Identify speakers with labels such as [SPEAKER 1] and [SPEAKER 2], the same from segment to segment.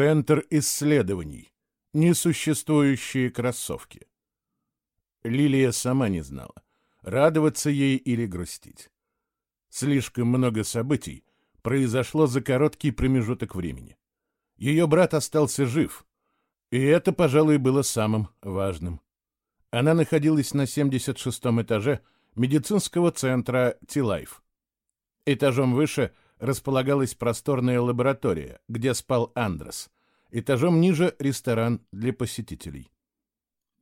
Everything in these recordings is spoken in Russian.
[SPEAKER 1] Центр исследований. Несуществующие кроссовки. Лилия сама не знала, радоваться ей или грустить. Слишком много событий произошло за короткий промежуток времени. Ее брат остался жив, и это, пожалуй, было самым важным. Она находилась на 76-м этаже медицинского центра Тилайф. Этажом выше располагалась просторная лаборатория, где спал Андрес. Этажом ниже — ресторан для посетителей.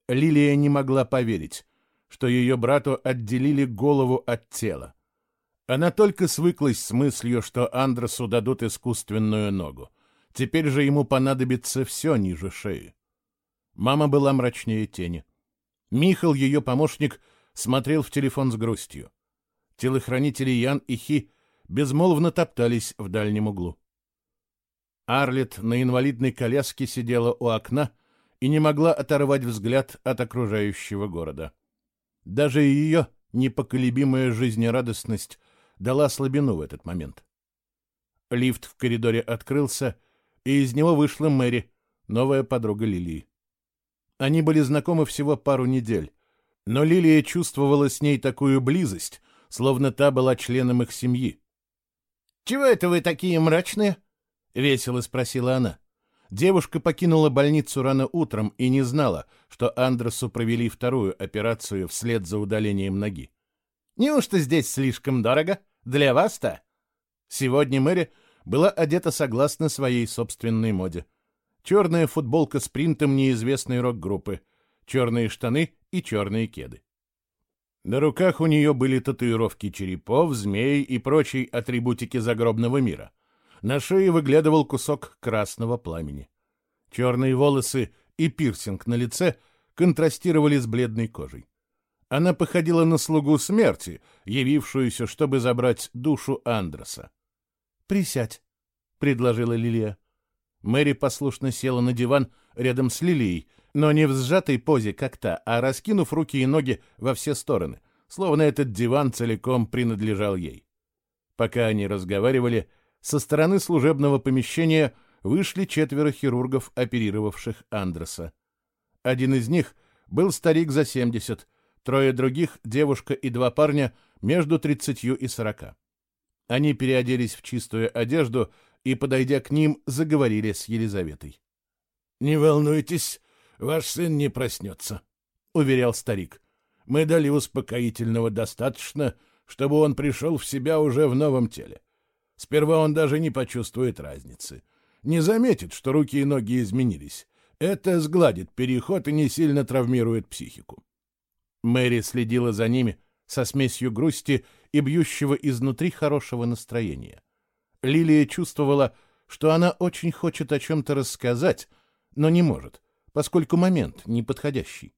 [SPEAKER 1] Лилия не могла поверить, что ее брату отделили голову от тела. Она только свыклась с мыслью, что Андресу дадут искусственную ногу. Теперь же ему понадобится все ниже шеи. Мама была мрачнее тени. Михал, ее помощник, смотрел в телефон с грустью. Телохранители Ян и Хи безмолвно топтались в дальнем углу. Арлет на инвалидной коляске сидела у окна и не могла оторвать взгляд от окружающего города. Даже ее непоколебимая жизнерадостность дала слабину в этот момент. Лифт в коридоре открылся, и из него вышла Мэри, новая подруга Лилии. Они были знакомы всего пару недель, но Лилия чувствовала с ней такую близость, словно та была членом их семьи.
[SPEAKER 2] «Чего это вы такие мрачные?» — весело спросила она.
[SPEAKER 1] Девушка покинула больницу рано утром и не знала, что Андресу провели вторую операцию вслед за удалением ноги.
[SPEAKER 2] «Неужто здесь слишком дорого? Для вас-то?»
[SPEAKER 1] Сегодня Мэри была одета согласно своей собственной моде. Черная футболка с принтом неизвестной рок-группы, черные штаны и черные кеды. На руках у нее были татуировки черепов, змей и прочей атрибутики загробного мира. На шее выглядывал кусок красного пламени. Черные волосы и пирсинг на лице контрастировали с бледной кожей. Она походила на слугу смерти, явившуюся, чтобы забрать душу Андреса.
[SPEAKER 2] «Присядь», — предложила Лилия.
[SPEAKER 1] Мэри послушно села на диван рядом с Лилией, но не в сжатой позе, как та, а раскинув руки и ноги во все стороны, словно этот диван целиком принадлежал ей. Пока они разговаривали, со стороны служебного помещения вышли четверо хирургов, оперировавших Андреса. Один из них был старик за 70, трое других — девушка и два парня между 30 и 40. Они переоделись в чистую одежду и, подойдя к ним, заговорили с Елизаветой.
[SPEAKER 3] — Не волнуйтесь, ваш сын не проснется, — уверял старик. — Мы дали успокоительного достаточно, чтобы он пришел в себя уже в новом теле. Сперва он даже не почувствует разницы. Не заметит, что руки и ноги изменились. Это сгладит переход и не сильно травмирует психику.
[SPEAKER 1] Мэри следила за ними со смесью грусти и бьющего изнутри хорошего настроения. Лилия чувствовала, что она очень хочет о чем-то рассказать, но не может, поскольку момент неподходящий.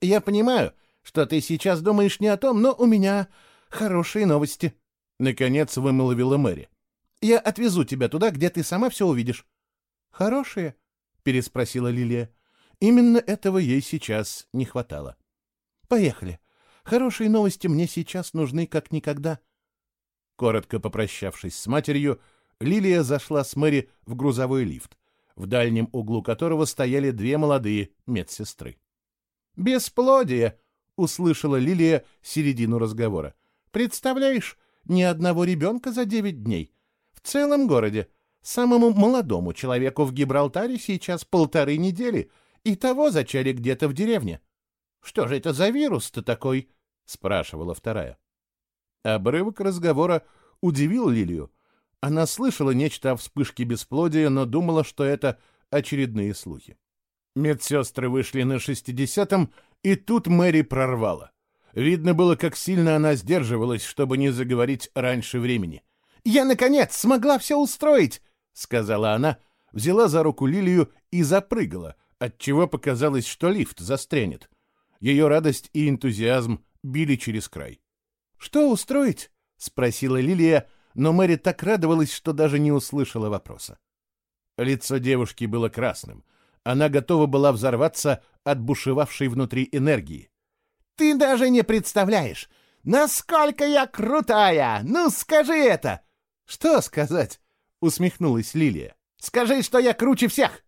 [SPEAKER 2] «Я понимаю, что ты сейчас думаешь не о том, но у меня хорошие новости», —
[SPEAKER 1] наконец вымолвила Мэри.
[SPEAKER 2] «Я отвезу тебя туда, где ты сама все увидишь».
[SPEAKER 1] «Хорошие?» — переспросила Лилия. Именно этого ей сейчас не хватало.
[SPEAKER 2] «Поехали. Хорошие новости мне сейчас нужны как никогда».
[SPEAKER 1] Коротко попрощавшись с матерью, Лилия зашла с Мэри в грузовой лифт, в дальнем углу которого стояли две молодые медсестры.
[SPEAKER 2] «Бесплодие!» — услышала Лилия середину разговора. «Представляешь, ни одного ребенка за девять дней. В целом городе. Самому молодому человеку в Гибралтаре сейчас полторы недели, и того зачали где-то в деревне. Что же это за вирус-то такой?» — спрашивала вторая.
[SPEAKER 1] Обрывок разговора удивил Лилию. Она слышала нечто о вспышке бесплодия, но думала, что это очередные слухи. Медсестры вышли на шестидесятом, и тут Мэри прорвала. Видно было, как сильно она сдерживалась, чтобы не заговорить раньше времени.
[SPEAKER 2] «Я, наконец, смогла все устроить!» — сказала она,
[SPEAKER 1] взяла за руку Лилию и запрыгала, отчего показалось, что лифт застрянет. Ее радость и энтузиазм били через край.
[SPEAKER 2] «Что устроить?» — спросила Лилия, но Мэри так радовалась, что даже не услышала вопроса.
[SPEAKER 1] Лицо девушки было красным. Она готова была взорваться от бушевавшей внутри энергии.
[SPEAKER 2] Ты даже не представляешь, насколько я крутая! Ну, скажи это!»
[SPEAKER 1] «Что сказать?» — усмехнулась Лилия.
[SPEAKER 2] Скажи, что я круче всех!»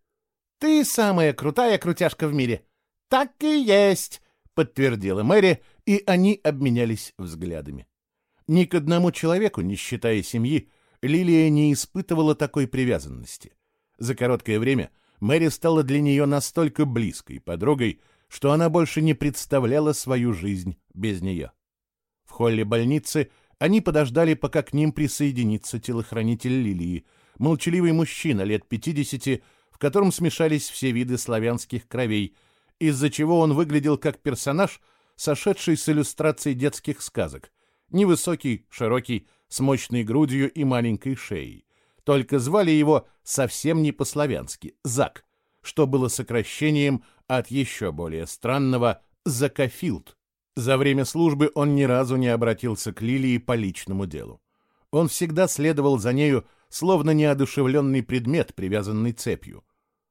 [SPEAKER 2] «Ты самая крутая крутяшка в мире!» «Так и есть!» — подтвердила Мэри, и они обменялись взглядами. Ни к одному человеку, не считая семьи, Лилия не испытывала такой привязанности. За короткое время Мэри стала для нее настолько близкой подругой, что она больше не представляла свою жизнь без нее. В холле больницы они подождали, пока к ним присоединится телохранитель Лилии, молчаливый мужчина лет 50, в котором смешались все виды славянских кровей, из-за чего он выглядел как персонаж, сошедший с иллюстрацией детских сказок. Невысокий, широкий, с мощной грудью и маленькой шеей. Только звали его совсем не по-славянски — Зак, что было сокращением от еще более странного «Закафилд». За время службы он ни разу не обратился к Лилии по личному делу. Он всегда следовал за нею, словно неодушевленный предмет, привязанный цепью.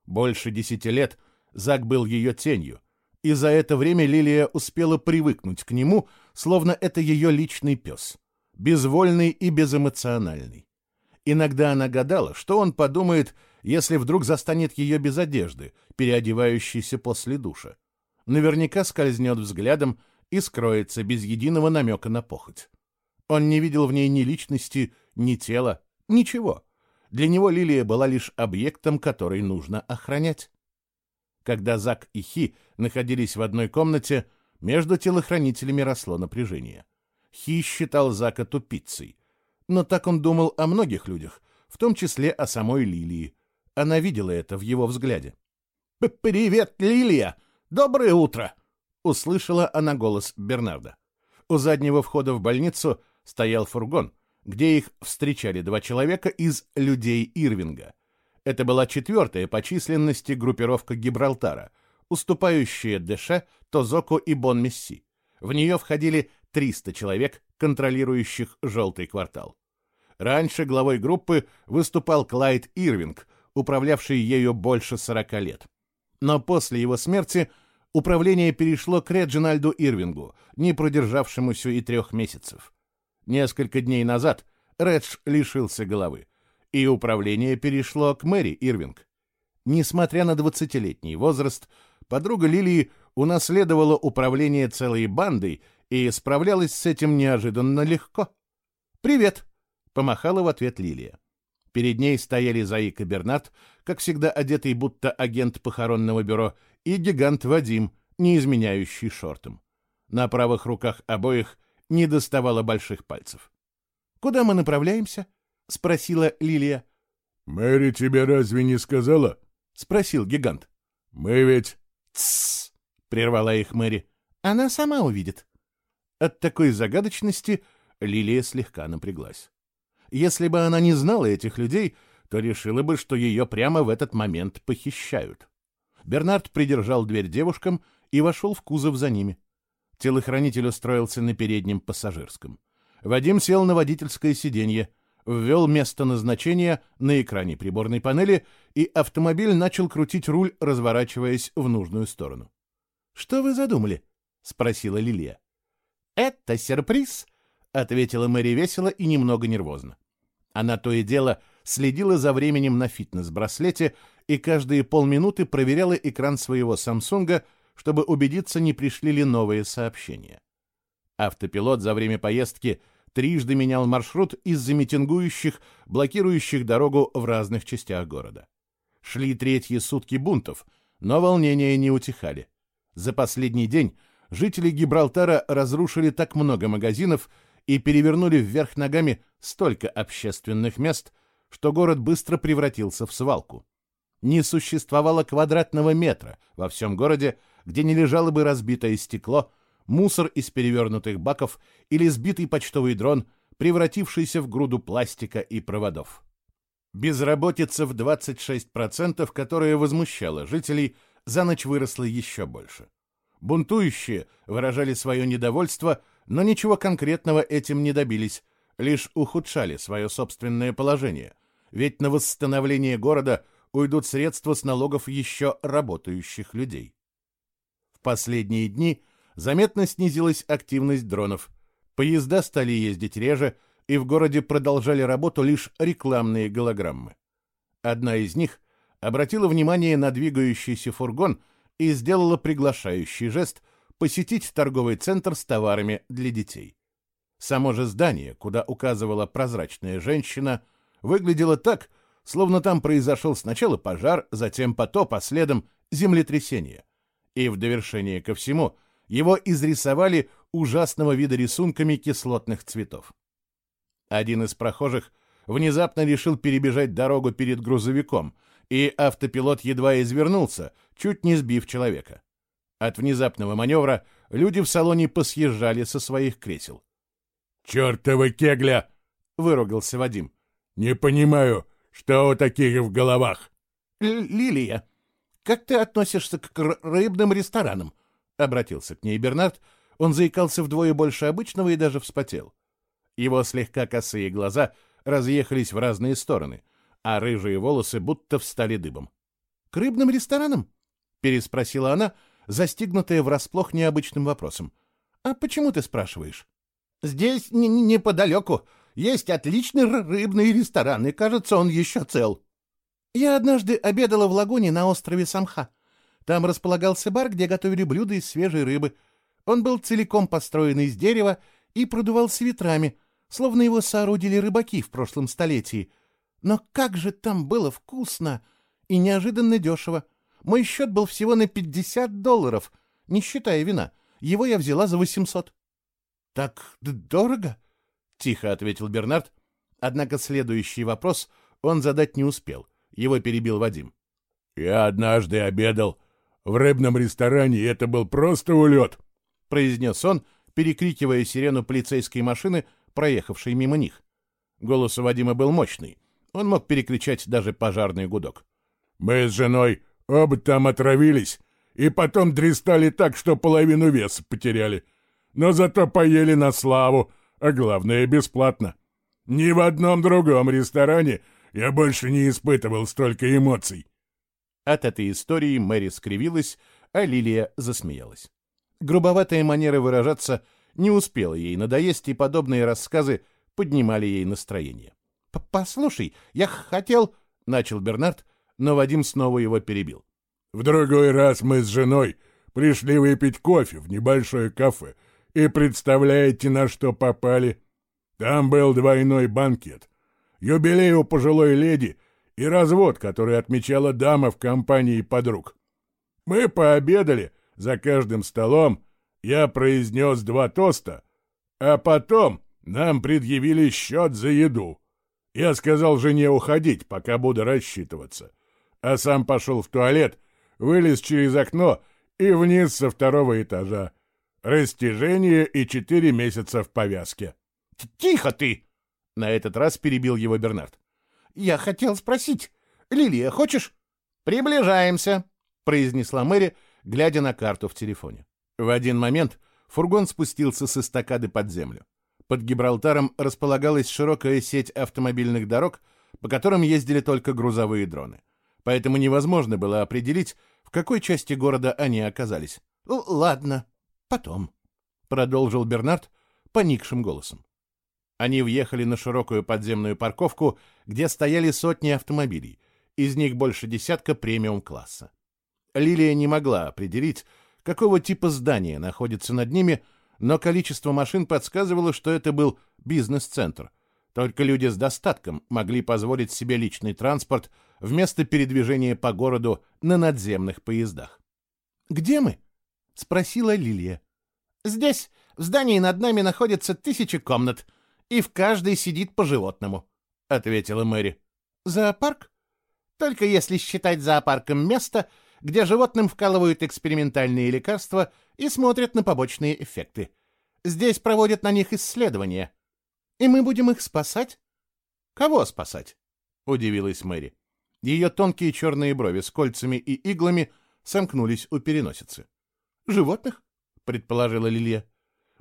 [SPEAKER 2] Больше десяти лет Зак был ее тенью, и за это время Лилия успела привыкнуть к нему, словно это ее личный пес, безвольный и безэмоциональный. Иногда она гадала, что он подумает, если вдруг застанет ее без одежды, переодевающейся после душа. Наверняка скользнет взглядом и скроется без единого намека на похоть. Он не видел в ней ни личности, ни тела, ничего. Для него Лилия была лишь объектом, который нужно охранять. Когда Зак и Хи находились в одной комнате, между телохранителями росло напряжение. Хи считал Зака тупицей. Но так он думал о многих людях, в том числе о самой Лилии. Она видела это в его взгляде. «Привет, Лилия! Доброе утро!» — услышала она голос Бернарда. У заднего входа в больницу стоял фургон, где их встречали два человека из «Людей Ирвинга». Это была четвертая по численности группировка Гибралтара, уступающая Деше, Тозоку и Бон-Месси. В нее входили 300 человек, контролирующих «желтый квартал». Раньше главой группы выступал Клайд Ирвинг, управлявший ею больше 40 лет. Но после его смерти управление перешло к Реджинальду Ирвингу, не продержавшемуся и трех месяцев. Несколько дней назад Редж лишился головы и управление перешло к Мэри Ирвинг. Несмотря на двадцатилетний возраст, подруга Лилии унаследовала управление целой бандой и справлялась с этим неожиданно легко. «Привет!» — помахала в ответ Лилия. Перед ней стояли Заик Бернат, как всегда одетый будто агент похоронного бюро, и гигант Вадим, не изменяющий шортом. На правых руках обоих не доставало больших пальцев. «Куда мы направляемся?» — спросила Лилия.
[SPEAKER 3] «Мэри тебе разве не сказала?»
[SPEAKER 2] — спросил гигант.
[SPEAKER 3] «Мы ведь...»
[SPEAKER 2] «Тссс!» — прервала их Мэри. «Она сама увидит». От такой загадочности Лилия слегка напряглась. Если бы она не знала этих людей, то решила бы, что ее прямо в этот момент похищают. Бернард придержал дверь девушкам и вошел в кузов за ними. Телохранитель устроился на переднем пассажирском. Вадим сел на водительское сиденье — ввел место назначения на экране приборной панели, и автомобиль начал крутить руль, разворачиваясь в нужную сторону. «Что вы задумали?» — спросила Лилия. «Это сюрприз», — ответила Мэри весело и немного нервозно. Она то и дело следила за временем на фитнес-браслете и каждые полминуты проверяла экран своего Самсунга, чтобы убедиться, не пришли ли новые сообщения. Автопилот за время поездки — трижды менял маршрут из-за митингующих, блокирующих дорогу в разных частях города. Шли третьи сутки бунтов, но волнения не утихали. За последний день жители Гибралтара разрушили так много магазинов и перевернули вверх ногами столько общественных мест, что город быстро превратился в свалку. Не существовало квадратного метра во всем городе, где не лежало бы разбитое стекло, мусор из перевернутых баков или сбитый почтовый дрон, превратившийся в груду пластика и проводов. Безработица в 26%, которая возмущала жителей, за ночь выросла еще больше. Бунтующие выражали свое недовольство, но ничего конкретного этим не добились, лишь ухудшали свое собственное положение, ведь на восстановление города уйдут средства с налогов еще работающих людей. В последние дни – заметно снизилась активность дронов. Поезда стали ездить реже, и в городе продолжали работу лишь рекламные голограммы. Одна из них обратила внимание на двигающийся фургон и сделала приглашающий жест посетить торговый центр с товарами для детей. Само же здание, куда указывала прозрачная женщина, выглядело так, словно там произошел сначала пожар, затем потоп, а следом землетрясение. И в довершение ко всему его изрисовали ужасного вида рисунками кислотных цветов. Один из прохожих внезапно решил перебежать дорогу перед грузовиком, и автопилот едва извернулся, чуть не сбив человека. От внезапного маневра люди в салоне посъезжали со своих кресел.
[SPEAKER 3] «Чертова кегля!» — выругался Вадим. «Не понимаю, что у таких в головах?»
[SPEAKER 2] «Лилия, как ты относишься к рыбным ресторанам?» — обратился к ней Бернард. Он заикался вдвое больше обычного и даже вспотел. Его слегка косые глаза разъехались в разные стороны, а рыжие волосы будто встали дыбом. — К рыбным ресторанам? — переспросила она, застигнутая врасплох необычным вопросом. — А почему ты спрашиваешь? — Здесь неподалеку есть отличный рыбный ресторан, и, кажется, он еще цел. Я однажды обедала в лагуне на острове Самха. Там располагался бар, где готовили блюда из свежей рыбы. Он был целиком построен из дерева и продувался ветрами, словно его соорудили рыбаки в прошлом столетии. Но как же там было вкусно и неожиданно дешево. Мой счет был всего на 50 долларов, не считая вина. Его я взяла за 800. — Так дорого? — тихо ответил Бернард. Однако следующий вопрос он задать не успел. Его перебил Вадим.
[SPEAKER 3] — Я однажды обедал в рыбном ресторане, это был просто улет, —
[SPEAKER 2] произнес он, перекрикивая сирену полицейской машины, проехавшей мимо них. Голос у Вадима был мощный. Он мог перекричать даже пожарный гудок.
[SPEAKER 3] «Мы с женой оба там отравились, и потом дристали так, что половину веса потеряли. Но зато поели на славу, а главное — бесплатно. Ни в одном другом ресторане я больше не испытывал столько эмоций».
[SPEAKER 2] От этой истории Мэри скривилась, а Лилия засмеялась. Грубоватая манера выражаться не успела ей надоесть, и подобные рассказы поднимали ей настроение. «Послушай, я хотел...» — начал Бернард, но Вадим снова его перебил.
[SPEAKER 3] «В другой раз мы с женой пришли выпить кофе в небольшое кафе, и представляете, на что попали? Там был двойной банкет. Юбилей у пожилой леди и развод, который отмечала дама в компании подруг. Мы пообедали, за каждым столом я произнес два тоста, а потом нам предъявили счет за еду. Я сказал жене уходить, пока буду рассчитываться, а сам пошел в туалет, вылез через окно и вниз со второго этажа. Растяжение и четыре месяца в повязке.
[SPEAKER 2] — Тихо ты! — на этот раз перебил его Бернард. Я хотел спросить. Лилия, хочешь? Приближаемся, произнесла Мэри, глядя на карту в телефоне. В один момент фургон спустился с эстакады под землю. Под Гибралтаром располагалась широкая сеть автомобильных дорог, по которым ездили только грузовые дроны. Поэтому невозможно было определить, в какой части города они оказались. «Ладно, потом», — продолжил Бернард поникшим голосом. Они въехали на широкую подземную парковку, где стояли сотни автомобилей, из них больше десятка премиум-класса. Лилия не могла определить, какого типа здания находится над ними, но количество машин подсказывало, что это был бизнес-центр. Только люди с достатком могли позволить себе личный транспорт вместо передвижения по городу на надземных поездах. «Где мы?» — спросила Лилия. «Здесь, в здании над нами, находится тысячи комнат», и в каждой сидит по животному», — ответила Мэри. «Зоопарк? Только если считать зоопарком место, где животным вкалывают экспериментальные лекарства и смотрят на побочные эффекты. Здесь проводят на них исследования. И мы будем их спасать?» «Кого спасать?» — удивилась Мэри. Ее тонкие черные брови с кольцами и иглами сомкнулись у переносицы. «Животных?» — предположила Лилия.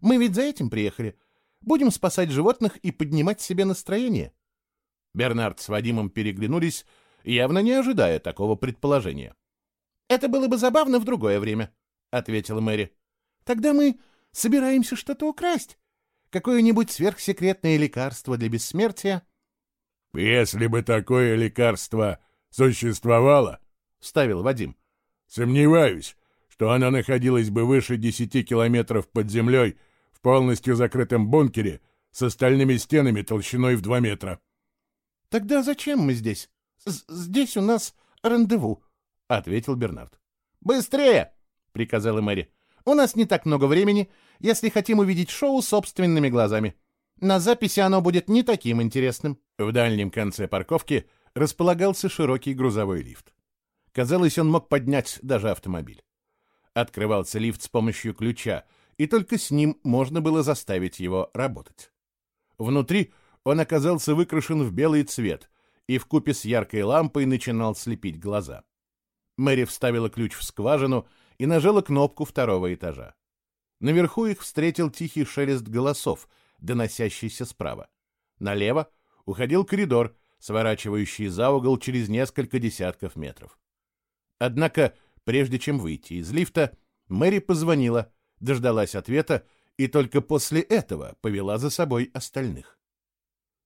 [SPEAKER 2] «Мы ведь за этим приехали. Будем спасать животных и поднимать себе настроение. Бернард с Вадимом переглянулись, явно не ожидая такого предположения. «Это было бы забавно в другое время», — ответила Мэри. «Тогда мы собираемся что-то украсть. Какое-нибудь сверхсекретное лекарство для бессмертия».
[SPEAKER 3] «Если бы такое лекарство Существовала?
[SPEAKER 2] Ставил Вадим.
[SPEAKER 3] Сомневаюсь, что она находилась бы выше 10 километров под землей полностью закрытом бункере с остальными стенами толщиной в 2 метра.
[SPEAKER 2] Тогда зачем мы здесь? З здесь у нас рандеву, ответил Бернард. Быстрее, приказала Мэри. У нас не так много времени, если хотим увидеть шоу собственными глазами. На записи оно будет не таким интересным. В дальнем конце парковки располагался широкий грузовой лифт. Казалось, он мог поднять даже автомобиль. Открывался лифт с помощью ключа, и только с ним можно было заставить его работать. Внутри он оказался выкрашен в белый цвет и в купе с яркой лампой начинал слепить глаза. Мэри вставила ключ в скважину и нажала кнопку второго этажа. Наверху их встретил тихий шелест голосов, доносящийся справа. Налево уходил коридор, сворачивающий за угол через несколько десятков метров. Однако, прежде чем выйти из лифта, Мэри позвонила, дождалась ответа и только после этого повела за собой остальных.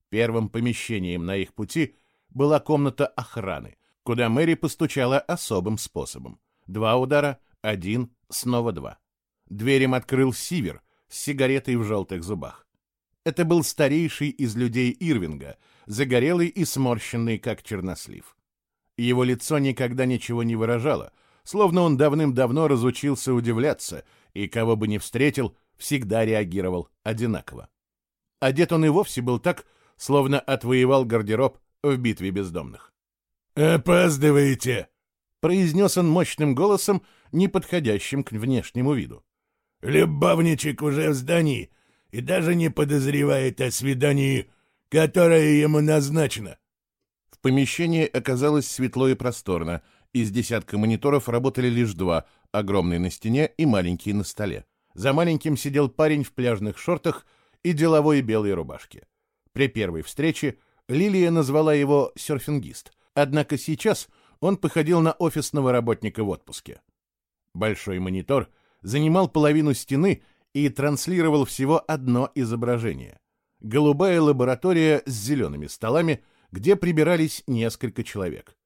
[SPEAKER 2] Первым помещением на их пути была комната охраны, куда Мэри постучала особым способом. Два удара, один, снова два. Дверь им открыл Сивер с сигаретой в желтых зубах. Это был старейший из людей Ирвинга, загорелый и сморщенный, как чернослив. Его лицо никогда ничего не выражало, словно он давным-давно разучился удивляться, и кого бы ни встретил, всегда реагировал одинаково. Одет он и вовсе был так, словно отвоевал гардероб в битве бездомных.
[SPEAKER 3] «Опаздываете!»
[SPEAKER 2] — произнес он мощным голосом, не подходящим к внешнему виду.
[SPEAKER 3] «Любовничек уже в здании и даже не подозревает о свидании, которое ему назначено».
[SPEAKER 2] В помещении оказалось светло и просторно. Из десятка мониторов работали лишь два, огромный на стене и маленький на столе. За маленьким сидел парень в пляжных шортах и деловой белой рубашке. При первой встрече Лилия назвала его серфингист, однако сейчас он походил на офисного работника в отпуске. Большой монитор занимал половину стены и транслировал всего одно изображение. Голубая лаборатория с зелеными столами, где прибирались несколько человек.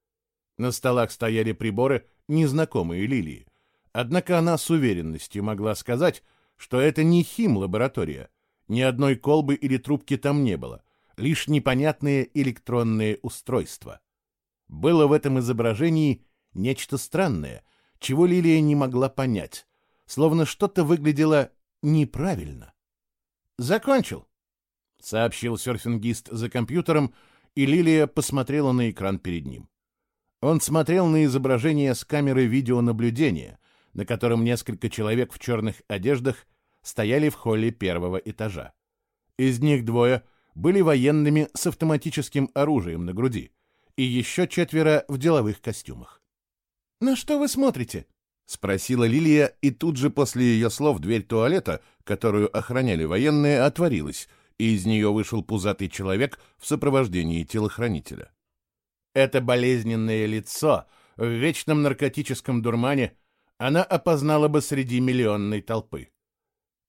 [SPEAKER 2] На столах стояли приборы, незнакомые Лилии. Однако она с уверенностью могла сказать, что это не хим-лаборатория. Ни одной колбы или трубки там не было, лишь непонятные электронные устройства. Было в этом изображении нечто странное, чего Лилия не могла понять, словно что-то выглядело неправильно. «Закончил», — сообщил серфингист за компьютером, и Лилия посмотрела на экран перед ним. Он смотрел на изображение с камеры видеонаблюдения, на котором несколько человек в черных одеждах стояли в холле первого этажа. Из них двое были военными с автоматическим оружием на груди, и еще четверо в деловых костюмах. «На что вы смотрите?» — спросила Лилия, и тут же после ее слов дверь туалета, которую охраняли военные, отворилась, и из нее вышел пузатый человек в сопровождении телохранителя. Это болезненное лицо в вечном наркотическом дурмане она опознала бы среди миллионной толпы.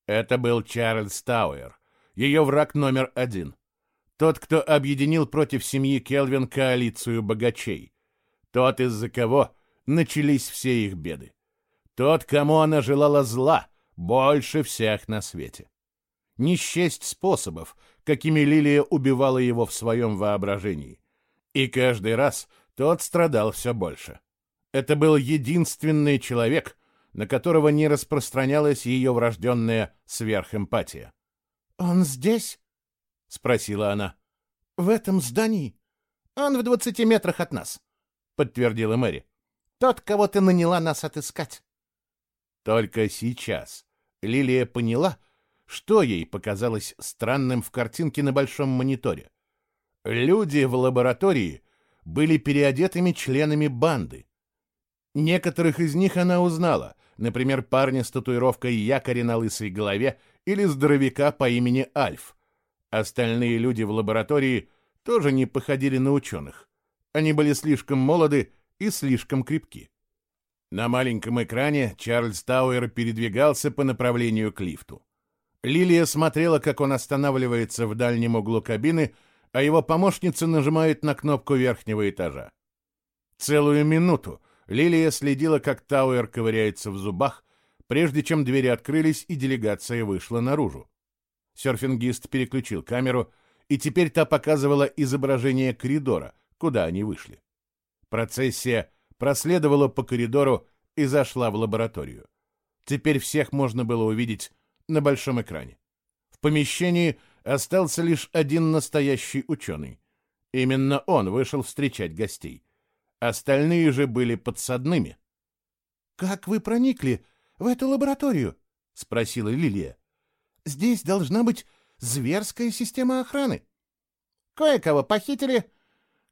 [SPEAKER 2] Это был Чарльз Тауэр, ее враг номер один. Тот, кто объединил против семьи Келвин коалицию богачей. Тот, из-за кого начались все их беды. Тот, кому она желала зла больше всех на свете. Не счесть способов, какими Лилия убивала его в своем воображении. И каждый раз тот страдал все больше. Это был единственный человек, на которого не распространялась ее врожденная сверхэмпатия. «Он здесь?» — спросила она. «В этом здании?» «Он в двадцати метрах от нас», — подтвердила Мэри. «Тот, кого ты наняла нас отыскать». Только сейчас Лилия поняла, что ей показалось странным в картинке на большом мониторе. Люди в лаборатории были переодетыми членами банды. Некоторых из них она узнала, например, парня с татуировкой якоря на лысой голове или здоровяка по имени Альф. Остальные люди в лаборатории тоже не походили на ученых. Они были слишком молоды и слишком крепки. На маленьком экране Чарльз Тауэр передвигался по направлению к лифту. Лилия смотрела, как он останавливается в дальнем углу кабины, а его помощница нажимает на кнопку верхнего этажа.
[SPEAKER 1] Целую минуту Лилия следила, как Тауэр ковыряется в зубах, прежде чем двери открылись и делегация вышла наружу. Серфингист переключил камеру, и теперь та показывала изображение коридора, куда они вышли. Процессия проследовала по коридору и зашла в лабораторию. Теперь всех можно было увидеть на большом экране. В помещении остался лишь один настоящий ученый. Именно он вышел встречать гостей. Остальные же были подсадными.
[SPEAKER 2] «Как вы проникли в эту лабораторию?» — спросила Лилия. «Здесь должна быть зверская система охраны».
[SPEAKER 4] «Кое-кого похитили,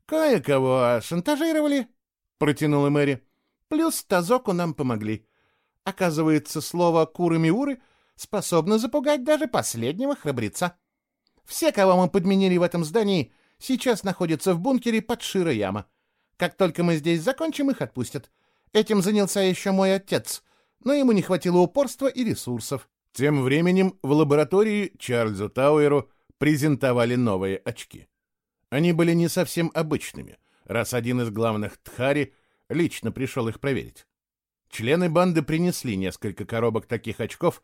[SPEAKER 4] кое-кого шантажировали», — протянула Мэри. «Плюс Тазоку нам помогли. Оказывается, слово «куры-миуры» способно запугать даже последнего храбреца. Все, кого мы подменили в этом здании, сейчас находятся в бункере под Широ-Яма. Как только мы здесь закончим, их отпустят. Этим занялся еще мой отец, но ему не хватило упорства и ресурсов.
[SPEAKER 1] Тем временем в лаборатории Чарльзу Тауэру презентовали новые очки. Они были не совсем обычными, раз один из главных Тхари лично пришел их проверить. Члены банды принесли несколько коробок таких очков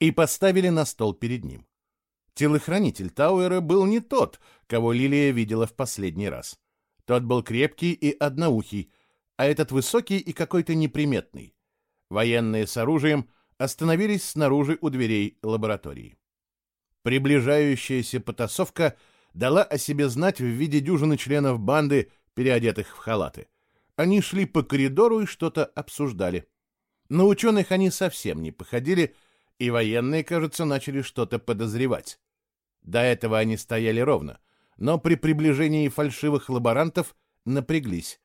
[SPEAKER 1] и поставили на стол перед ним. Телохранитель Тауэра был не тот, кого Лилия видела в последний раз. Тот был крепкий и одноухий, а этот высокий и какой-то неприметный. Военные с оружием остановились снаружи у дверей лаборатории. Приближающаяся потасовка дала о себе знать в виде дюжины членов банды, переодетых в халаты. Они шли по коридору и что-то обсуждали. На ученых они совсем не походили, и военные, кажется, начали что-то подозревать. До этого они стояли ровно, но при приближении фальшивых лаборантов напряглись.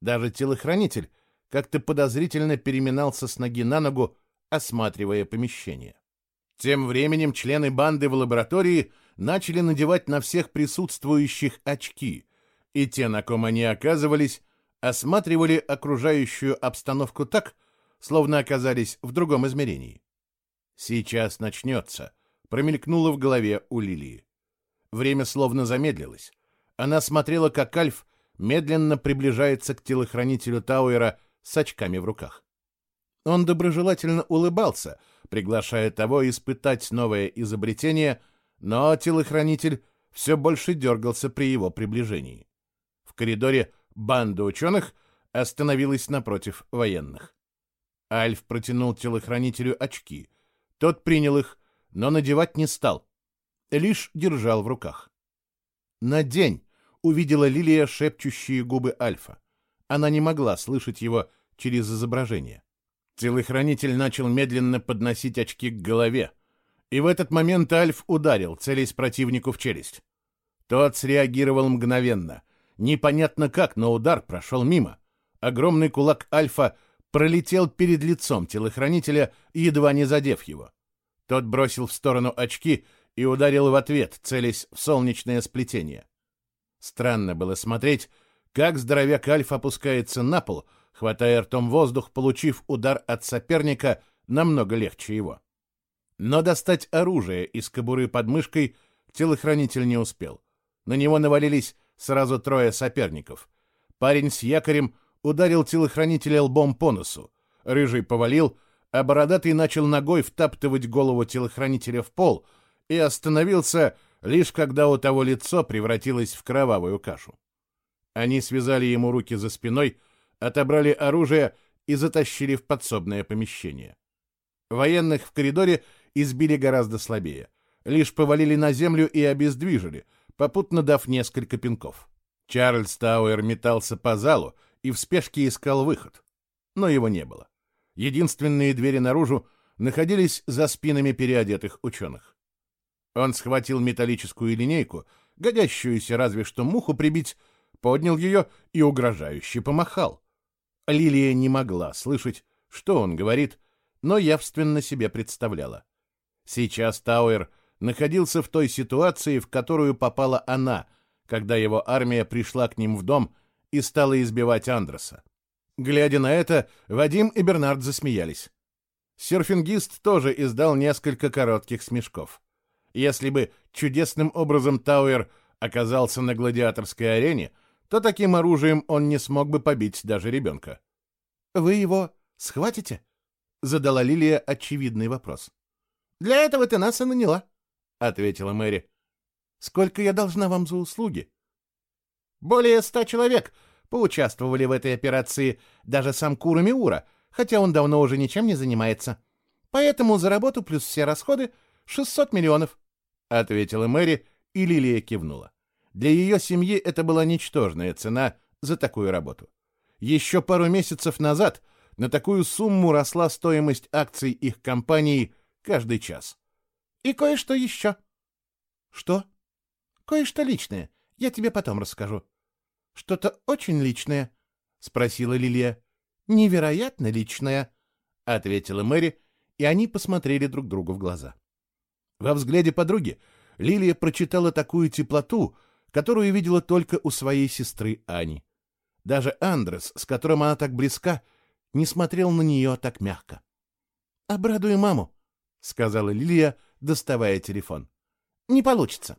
[SPEAKER 1] Даже телохранитель как-то подозрительно переминался с ноги на ногу, осматривая помещение. Тем временем члены банды в лаборатории начали надевать на всех присутствующих очки, и те, на ком они оказывались, осматривали окружающую обстановку так, словно оказались в другом измерении. «Сейчас начнется», — промелькнуло в голове у Лилии. Время словно замедлилось. Она смотрела, как Альф медленно приближается к телохранителю Тауэра с очками в руках. Он доброжелательно улыбался, приглашая того испытать новое изобретение, но телохранитель все больше дергался при его приближении. В коридоре банда ученых остановилась напротив военных. Альф протянул телохранителю очки. Тот принял их, но надевать не стал. Лишь держал в руках. На день увидела Лилия шепчущие губы Альфа. Она не могла слышать его через изображение. Телохранитель начал медленно подносить очки к голове, и в этот момент Альф ударил, целясь противнику в челюсть. Тот среагировал мгновенно. Непонятно как, но удар прошел мимо. Огромный кулак Альфа пролетел перед лицом телохранителя, едва не задев его. Тот бросил в сторону очки и ударил в ответ, целясь в солнечное сплетение. Странно было смотреть, как здоровяк Альф опускается на пол, хватая ртом воздух, получив удар от соперника намного легче его. Но достать оружие из кобуры под мышкой телохранитель не успел. На него навалились сразу трое соперников. Парень с якорем ударил телохранителя лбом по носу. Рыжий повалил, а бородатый начал ногой втаптывать голову телохранителя в пол и остановился, лишь когда у того лицо превратилось в кровавую кашу. Они связали ему руки за спиной, отобрали оружие и затащили в подсобное помещение. Военных в коридоре избили гораздо слабее. Лишь повалили на землю и обездвижили, попутно дав несколько пинков. Чарльз Тауэр метался по залу и в спешке искал выход. Но его не было. Единственные двери наружу находились за спинами переодетых ученых. Он схватил металлическую линейку, годящуюся разве что муху прибить, поднял ее и угрожающе помахал. Лилия не могла слышать, что он говорит, но явственно себе представляла. Сейчас Тауэр находился в той ситуации, в которую попала она, когда его армия пришла к ним в дом и стала избивать Андреса. Глядя на это, Вадим и Бернард засмеялись. Серфингист тоже издал несколько коротких смешков. Если бы чудесным образом Тауэр оказался на гладиаторской арене, то таким оружием он не смог бы побить даже ребенка.
[SPEAKER 2] «Вы его схватите?» — задала Лилия очевидный вопрос. «Для этого ты нас и наняла», — ответила Мэри. «Сколько я должна вам за услуги?» «Более ста человек поучаствовали в этой операции, даже сам Кура Миура, хотя он давно уже ничем не занимается. Поэтому за работу плюс все расходы — 600 миллионов», — ответила Мэри, и Лилия кивнула. Для ее семьи это была ничтожная цена за такую работу. Еще пару месяцев назад на такую сумму росла стоимость акций их компании каждый час. И кое-что еще. Что? Кое-что личное. Я тебе потом расскажу. Что-то очень личное? Спросила Лилия. Невероятно личное, ответила Мэри, и они посмотрели друг другу в глаза. Во взгляде подруги Лилия прочитала такую теплоту, которую видела только у своей сестры Ани. Даже Андрес, с которым она так близка, не смотрел на нее так мягко. «Обрадуй маму», — сказала Лилия, доставая телефон. «Не получится.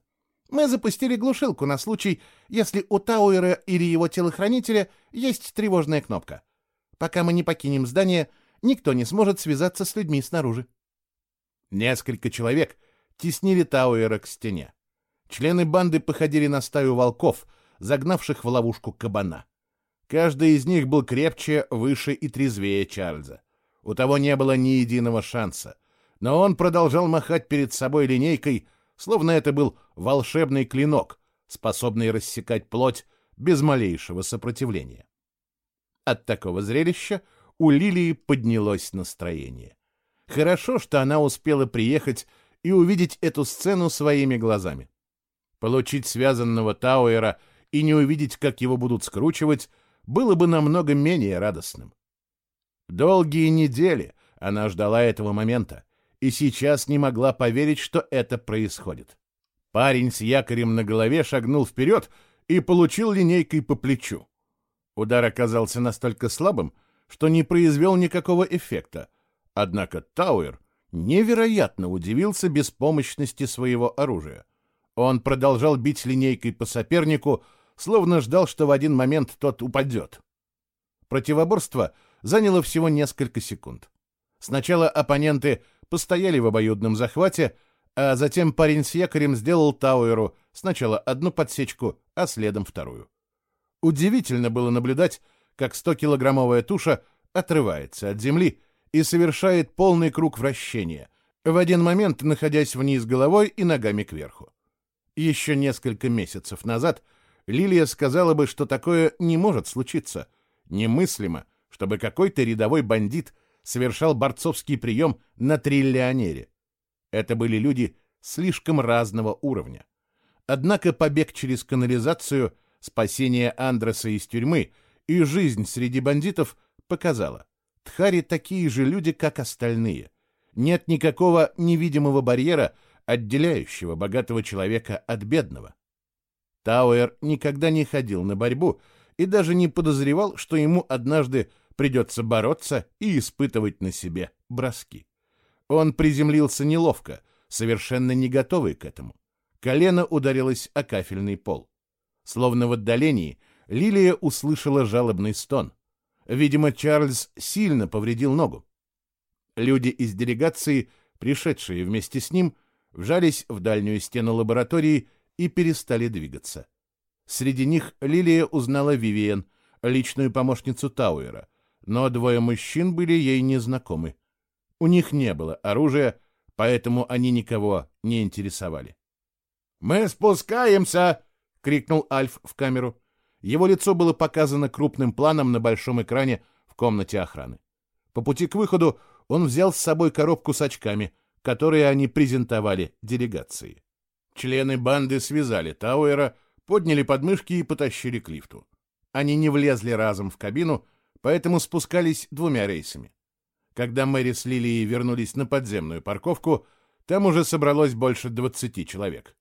[SPEAKER 2] Мы запустили глушилку на случай, если у Тауэра или его телохранителя есть тревожная кнопка. Пока мы не покинем здание, никто не сможет связаться с людьми снаружи». Несколько человек теснили Тауэра к стене. Члены банды походили на стаю волков, загнавших в ловушку кабана. Каждый из них был крепче, выше и трезвее Чарльза. У того не было ни единого шанса. Но он продолжал махать перед собой линейкой, словно это был волшебный клинок, способный рассекать плоть без малейшего сопротивления. От такого зрелища у Лилии поднялось настроение. Хорошо, что она успела приехать и увидеть эту сцену своими глазами. Получить связанного Тауэра и не увидеть, как его будут скручивать, было бы намного менее радостным. Долгие недели она ждала этого момента и сейчас не могла поверить, что это происходит. Парень с якорем на голове шагнул вперед и получил линейкой по плечу. Удар оказался настолько слабым, что не произвел никакого эффекта, однако Тауэр невероятно удивился беспомощности своего оружия. Он продолжал бить линейкой по сопернику, словно ждал, что в один момент тот упадет. Противоборство заняло всего несколько секунд. Сначала оппоненты постояли в обоюдном захвате, а затем парень с якорем сделал Тауэру сначала одну подсечку, а следом вторую. Удивительно было наблюдать, как 100-килограммовая туша отрывается от земли и совершает полный круг вращения, в один момент находясь вниз головой и ногами кверху. Еще несколько месяцев назад Лилия сказала бы, что такое не может случиться. Немыслимо, чтобы какой-то рядовой бандит совершал борцовский прием на триллионере. Это были люди слишком разного уровня. Однако побег через канализацию, спасение Андреса из тюрьмы и жизнь среди бандитов показала. Тхари такие же люди, как остальные. Нет никакого невидимого барьера, отделяющего богатого человека от бедного. Тауэр никогда не ходил на борьбу и даже не подозревал, что ему однажды придется бороться и испытывать на себе броски. Он приземлился неловко, совершенно не готовый к этому. Колено ударилось о кафельный пол. Словно в отдалении Лилия услышала жалобный стон. Видимо, Чарльз сильно повредил ногу. Люди из делегации, пришедшие вместе с ним, вжались в дальнюю стену лаборатории и перестали двигаться. Среди них Лилия узнала Вивиен, личную помощницу Тауэра, но двое мужчин были ей незнакомы. У них не было оружия, поэтому они никого не интересовали. «Мы спускаемся!» — крикнул Альф в камеру. Его лицо было показано крупным планом на большом экране в комнате охраны. По пути к выходу он взял с собой коробку с очками — которые они презентовали делегации. Члены банды связали Тауэра, подняли подмышки и потащили к лифту. Они не влезли разом в кабину, поэтому спускались двумя рейсами. Когда Мэри с Лилией вернулись на подземную парковку, там уже собралось больше двадцати человек.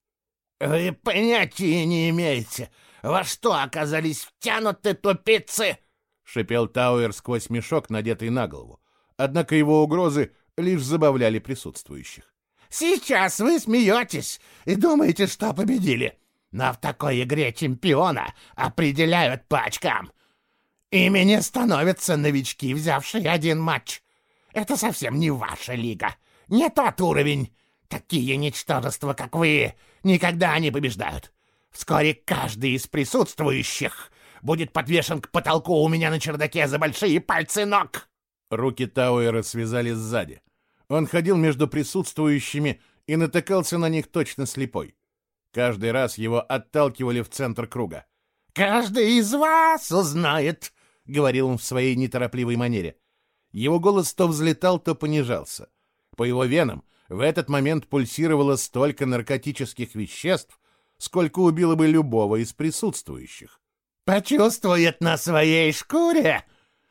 [SPEAKER 5] «Вы понятия не имеете, во что оказались втянуты тупицы!»
[SPEAKER 1] — шипел Тауэр сквозь мешок, надетый на голову. Однако его угрозы лишь забавляли присутствующих.
[SPEAKER 5] «Сейчас вы смеетесь и думаете, что победили. Но в такой игре чемпиона определяют по очкам. Ими не становятся новички, взявшие один матч. Это совсем не ваша лига. Не тот уровень. Такие ничтожества, как вы, никогда не побеждают. Вскоре каждый из присутствующих будет подвешен к потолку у меня на чердаке за большие пальцы ног.
[SPEAKER 1] Руки Тауэра связались сзади. Он ходил между присутствующими и натыкался на них точно слепой. Каждый раз его отталкивали в центр круга.
[SPEAKER 5] «Каждый из вас узнает», — говорил он в своей неторопливой манере.
[SPEAKER 1] Его голос то взлетал, то понижался. По его венам в этот момент пульсировало столько наркотических веществ, сколько убило бы любого из присутствующих.
[SPEAKER 5] «Почувствует на своей шкуре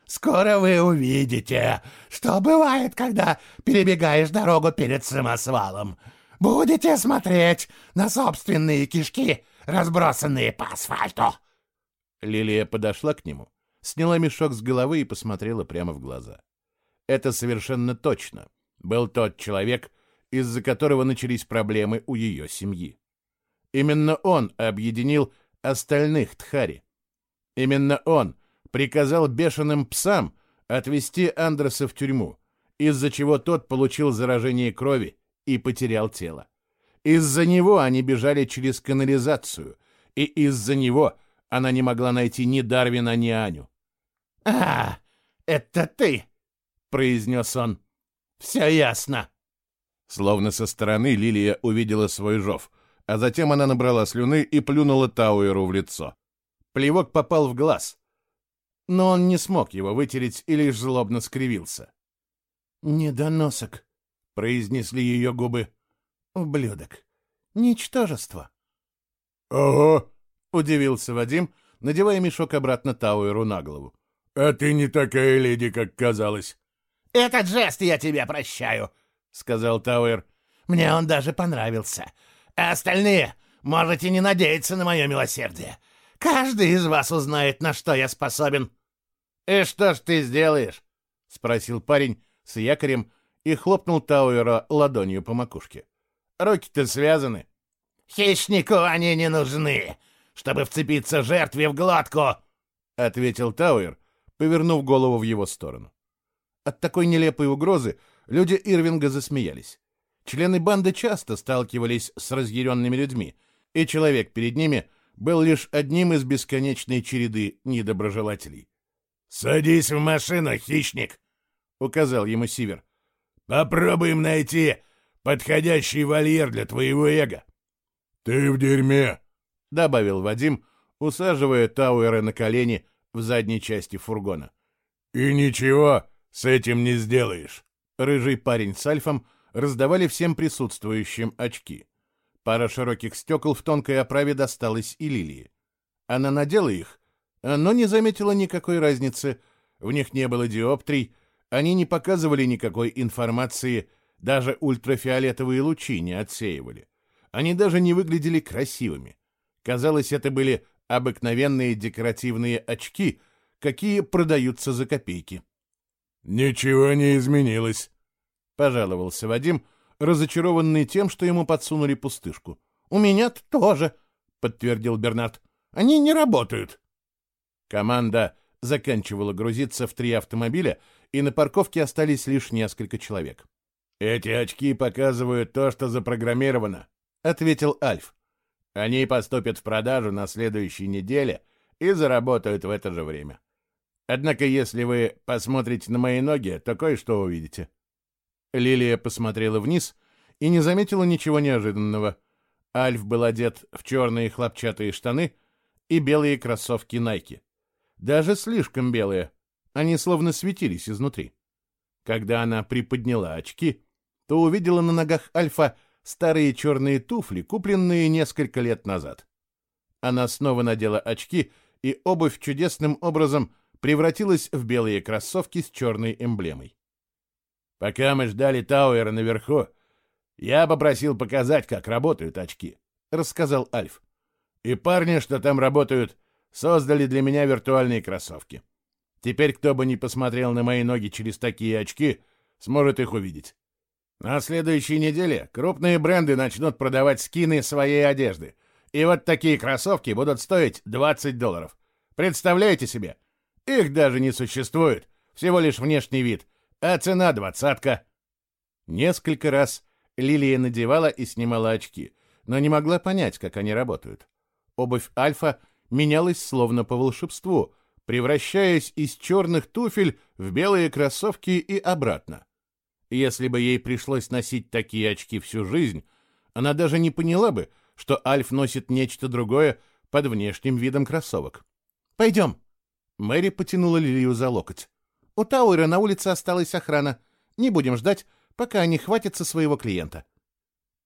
[SPEAKER 5] Скоро вы увидите, что бывает, когда перебегаешь дорогу перед самосвалом. Будете смотреть на собственные кишки, разбросанные по асфальту.
[SPEAKER 1] Лилия подошла к нему, сняла мешок с головы и посмотрела прямо в глаза. Это совершенно точно был тот человек, из-за которого начались проблемы у ее семьи. Именно он объединил остальных Тхари. Именно он — приказал бешеным псам отвезти Андреса в тюрьму, из-за чего тот получил заражение крови и потерял тело. Из-за него они бежали через канализацию, и из-за него она не могла найти ни Дарвина, ни Аню.
[SPEAKER 5] «А, это ты!» — произнес он. «Все ясно!»
[SPEAKER 1] Словно со стороны Лилия увидела свой жов, а затем она набрала слюны и плюнула Тауэру в лицо. Плевок попал в глаз, но он не смог его вытереть и лишь злобно скривился.
[SPEAKER 2] «Недоносок», — произнесли ее губы. «Ублюдок. Ничтожество».
[SPEAKER 3] «Ого!»
[SPEAKER 1] — удивился Вадим, надевая мешок обратно Тауэру на голову.
[SPEAKER 3] «А ты не такая леди, как казалось».
[SPEAKER 5] «Этот жест я тебе прощаю», — сказал Тауэр. «Мне он даже понравился. А остальные можете не надеяться на мое милосердие. Каждый из вас узнает, на что я способен.
[SPEAKER 1] — И что ж ты сделаешь? — спросил парень с якорем и хлопнул Тауэра ладонью по макушке. — Руки-то связаны.
[SPEAKER 5] — Хищнику они не нужны, чтобы вцепиться жертве в глотку, —
[SPEAKER 1] ответил Тауэр, повернув голову в его сторону. От такой нелепой угрозы люди Ирвинга засмеялись. Члены банды часто сталкивались с разъяренными людьми, и человек перед ними был лишь одним из бесконечной череды недоброжелателей.
[SPEAKER 3] «Садись в машину, хищник!» — указал ему Сивер. «Попробуем найти подходящий вольер для твоего эго». «Ты в дерьме!»
[SPEAKER 1] — добавил Вадим, усаживая Тауэра на колени в задней части фургона.
[SPEAKER 3] «И ничего с этим не сделаешь!»
[SPEAKER 1] Рыжий парень с Альфом раздавали всем присутствующим очки. Пара широких стекол в тонкой оправе досталась и Лилии. Она надела их, но не заметила никакой разницы. В них не было диоптрий, они не показывали никакой информации, даже ультрафиолетовые лучи не отсеивали. Они даже не выглядели красивыми. Казалось, это были обыкновенные декоративные очки, какие продаются за копейки.
[SPEAKER 3] «Ничего не изменилось», —
[SPEAKER 1] пожаловался Вадим, разочарованный тем, что ему подсунули пустышку.
[SPEAKER 2] «У меня тоже», — подтвердил Бернард. «Они не работают».
[SPEAKER 1] Команда заканчивала грузиться в три автомобиля, и на парковке остались лишь несколько человек.
[SPEAKER 3] «Эти очки показывают то, что запрограммировано», —
[SPEAKER 1] ответил Альф.
[SPEAKER 3] «Они поступят в продажу на следующей неделе и заработают в это же время. Однако, если вы посмотрите на мои ноги, то кое-что увидите».
[SPEAKER 1] Лилия посмотрела вниз и не заметила ничего неожиданного. Альф был одет в черные хлопчатые штаны и белые кроссовки Найки. Даже слишком белые. Они словно светились изнутри. Когда она приподняла очки, то увидела на ногах Альфа старые черные туфли, купленные несколько лет назад. Она снова надела очки, и обувь чудесным образом превратилась в белые кроссовки с черной эмблемой.
[SPEAKER 3] Пока мы ждали Тауэра наверху, я попросил показать, как работают очки, — рассказал Альф. И парни, что там работают, создали для меня виртуальные кроссовки. Теперь кто бы ни посмотрел на мои ноги через такие очки, сможет их увидеть. На следующей неделе крупные бренды начнут продавать скины своей одежды, И вот такие кроссовки будут стоить 20 долларов. Представляете себе? Их даже не существует. Всего лишь внешний вид. А цена двадцатка.
[SPEAKER 1] Несколько раз Лилия надевала и снимала очки, но не могла понять, как они работают. Обувь Альфа менялась словно по волшебству, превращаясь из черных туфель в белые кроссовки и обратно. Если бы ей пришлось носить такие очки всю жизнь, она даже не поняла бы, что Альф носит нечто другое под внешним видом кроссовок. «Пойдем!» Мэри потянула Лилию за локоть. «У Тауэра на улице осталась охрана. Не будем ждать, пока они хватятся своего клиента».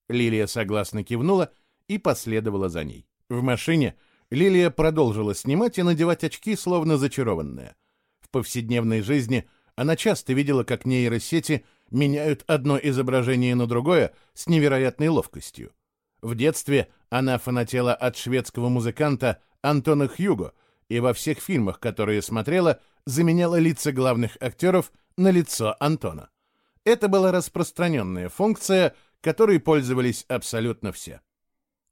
[SPEAKER 1] Лилия согласно кивнула и последовала за ней. В машине Лилия продолжила снимать и надевать очки, словно зачарованная. В повседневной жизни она часто видела, как нейросети меняют одно изображение на другое с невероятной ловкостью. В детстве она фанатела от шведского музыканта Антона Хьюго и во всех фильмах, которые смотрела, заменяла лица главных актеров на лицо Антона. Это была распространенная функция, которой пользовались абсолютно все.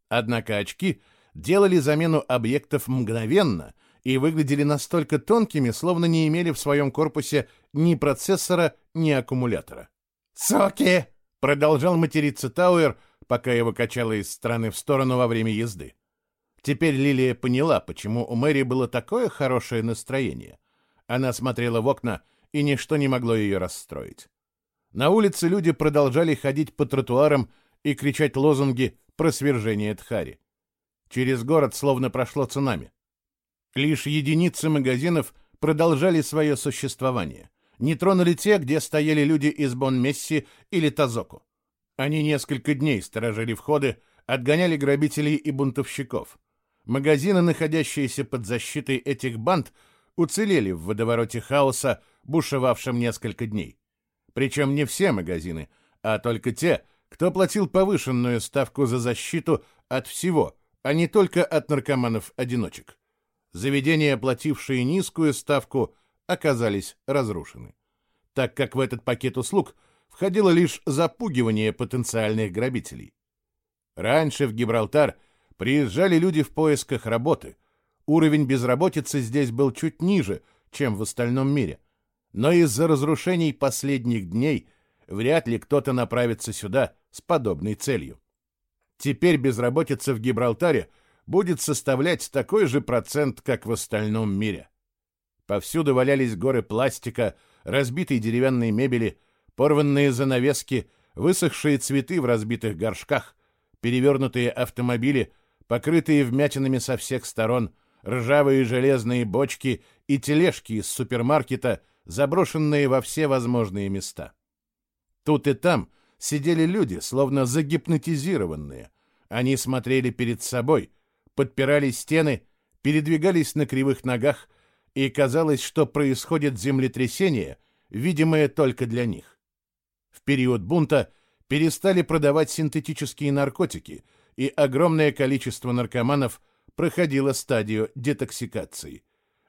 [SPEAKER 1] Однако очки делали замену объектов мгновенно и выглядели настолько тонкими, словно не имели в своем корпусе ни процессора, ни аккумулятора.
[SPEAKER 5] «Соки!»
[SPEAKER 1] — продолжал материться Тауэр, пока его качало из стороны в сторону во время езды. Теперь Лилия поняла, почему у Мэри было такое хорошее настроение. Она смотрела в окна, и ничто не могло ее расстроить. На улице люди продолжали ходить по тротуарам и кричать лозунги про свержение Тхари. Через город словно прошло цунами. Лишь единицы магазинов продолжали свое существование. Не тронули те, где стояли люди из Бон-Месси или Тазоку. Они несколько дней сторожили входы, отгоняли грабителей и бунтовщиков. Магазины, находящиеся под защитой этих банд, уцелели в водовороте хаоса, бушевавшем несколько дней. Причем не все магазины, а только те, кто платил повышенную ставку за защиту от всего, а не только от наркоманов-одиночек. Заведения, платившие низкую ставку, оказались разрушены, так как в этот пакет услуг входило лишь запугивание потенциальных грабителей. Раньше в Гибралтар приезжали люди в поисках работы. Уровень безработицы здесь был чуть ниже, чем в остальном мире. Но из-за разрушений последних дней вряд ли кто-то направится сюда с подобной целью. Теперь безработица в Гибралтаре будет составлять такой же процент, как в остальном мире. Повсюду валялись горы пластика, разбитой деревянной мебели, порванные занавески, высохшие цветы в разбитых горшках, перевернутые автомобили, покрытые вмятинами со всех сторон, ржавые железные бочки и тележки из супермаркета, заброшенные во все возможные места. Тут и там сидели люди, словно загипнотизированные. Они смотрели перед собой, подпирали стены, передвигались на кривых ногах, и казалось, что происходит землетрясение, видимое только для них. В период бунта перестали продавать синтетические наркотики, и огромное количество наркоманов проходило стадию детоксикации.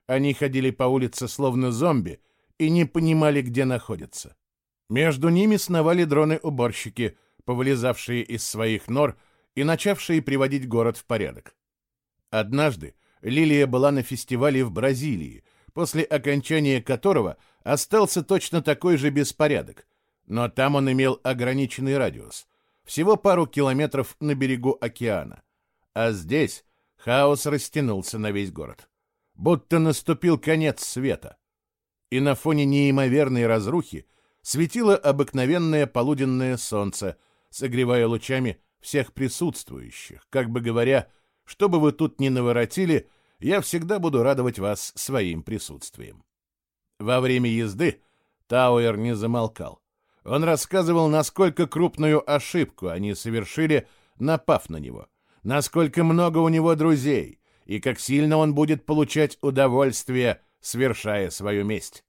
[SPEAKER 1] Они ходили по улице словно зомби и не понимали, где находятся. Между ними сновали дроны-уборщики, повылезавшие из своих нор и начавшие приводить город в порядок. Однажды Лилия была на фестивале в Бразилии, после окончания которого остался точно такой же беспорядок, но там он имел ограниченный радиус, всего пару километров на берегу океана. А здесь хаос растянулся на весь город. Будто наступил конец света. И на фоне неимоверной разрухи светило обыкновенное полуденное солнце, согревая лучами всех присутствующих, как бы говоря, что бы вы тут ни наворотили, я всегда буду радовать вас своим присутствием. Во время езды Тауэр не замолкал. Он рассказывал, насколько крупную ошибку они совершили, напав на него, насколько много у него друзей и как сильно он будет получать удовольствие, свершая свою месть.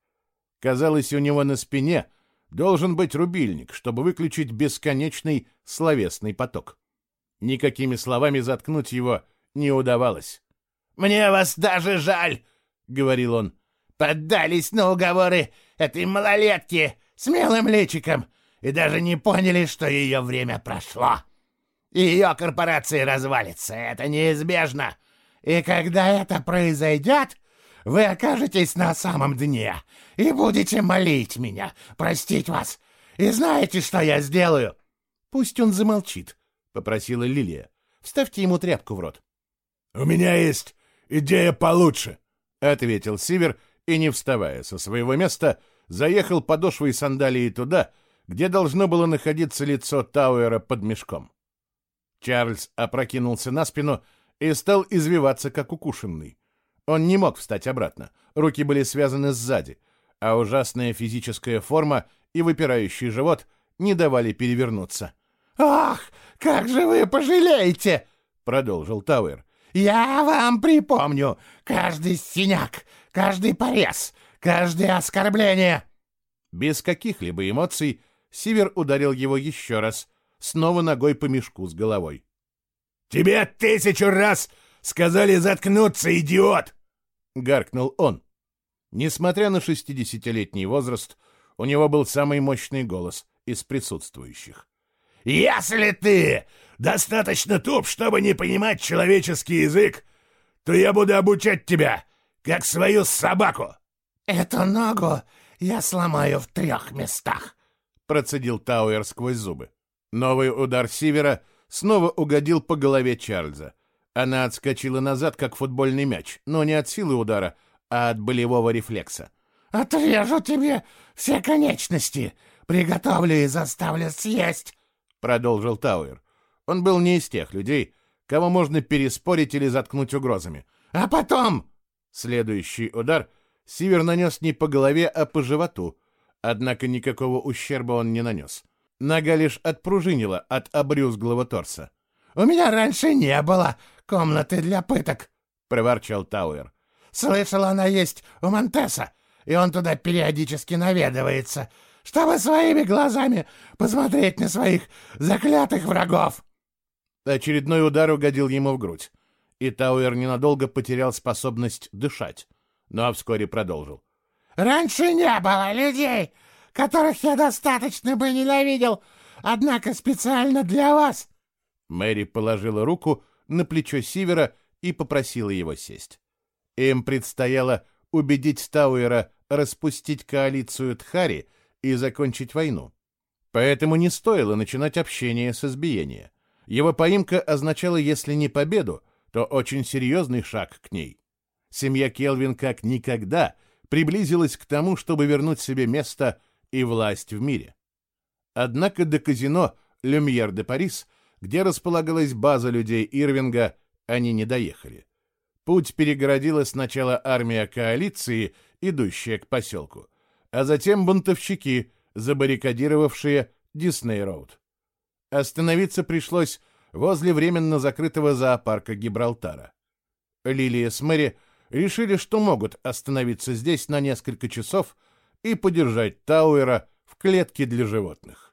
[SPEAKER 1] Казалось, у него на спине должен быть рубильник, чтобы выключить бесконечный словесный поток. Никакими словами заткнуть его не удавалось.
[SPEAKER 5] «Мне вас даже жаль», — говорил он. «Поддались на уговоры этой малолетки, смелым личиком, и даже не поняли, что ее время прошло. ее корпорация развалится. Это неизбежно. И когда это произойдет, вы окажетесь на самом дне и будете молить меня простить вас. И знаете, что я сделаю?
[SPEAKER 2] Пусть он замолчит, — попросила Лилия. Вставьте ему тряпку в рот.
[SPEAKER 3] — У меня есть идея получше, —
[SPEAKER 1] ответил Сивер и, не вставая со своего места, заехал подошвой сандалии туда, где должно было находиться лицо Тауэра под мешком. Чарльз опрокинулся на спину и стал извиваться, как укушенный. Он не мог встать обратно, руки были связаны сзади, а ужасная физическая форма и выпирающий живот не давали перевернуться.
[SPEAKER 5] «Ах, как же вы пожалеете!» — продолжил Тауэр. «Я вам припомню каждый синяк, каждый порез, каждое оскорбление!»
[SPEAKER 1] Без каких-либо эмоций Сивер ударил его еще раз, снова ногой по мешку с головой.
[SPEAKER 3] «Тебе тысячу раз сказали заткнуться, идиот!»
[SPEAKER 1] — гаркнул он. Несмотря на шестидесятилетний возраст, у него был самый мощный голос из присутствующих.
[SPEAKER 3] «Если ты достаточно туп, чтобы не понимать человеческий язык, то я буду обучать тебя, как свою собаку!»
[SPEAKER 5] «Эту ногу я сломаю в трех местах», —
[SPEAKER 1] процедил Тауэр сквозь зубы. Новый удар Сивера снова угодил по голове Чарльза. Она отскочила назад, как футбольный мяч, но не от силы удара, а от болевого рефлекса.
[SPEAKER 5] «Отрежу тебе все конечности, приготовлю и заставлю съесть», —
[SPEAKER 1] продолжил Тауэр. Он был не из тех людей, кого можно переспорить или заткнуть угрозами.
[SPEAKER 5] «А потом...»
[SPEAKER 1] Следующий удар Сивер нанес не по голове, а по животу, однако никакого ущерба он не нанес. Нога лишь отпружинила от обрюзглого торса.
[SPEAKER 5] «У меня раньше не было комнаты для пыток», — проворчал Тауэр. «Слышал, она есть у Монтеса, и он туда периодически наведывается, чтобы своими глазами посмотреть на своих заклятых врагов».
[SPEAKER 1] Очередной удар угодил ему в грудь, и Тауэр ненадолго потерял способность дышать, но вскоре продолжил.
[SPEAKER 5] «Раньше не было людей, которых я достаточно бы ненавидел, однако специально для вас.
[SPEAKER 1] Мэри положила руку на плечо Сивера и попросила его сесть. Им предстояло убедить Тауэра распустить коалицию Тхари и закончить войну. Поэтому не стоило начинать общение с избиения. Его поимка означала, если не победу, то очень серьезный шаг к ней. Семья Келвин как никогда приблизилась к тому, чтобы вернуть себе место и власть в мире. Однако до казино «Люмьер де Парис», где располагалась база людей Ирвинга, они не доехали. Путь перегородила сначала армия коалиции, идущая к поселку, а затем бунтовщики, забаррикадировавшие Дисней-Роуд. Остановиться пришлось возле временно закрытого зоопарка Гибралтара. Лилия с Мэри решили, что могут остановиться здесь на несколько часов, и подержать Тауэра в клетке для животных.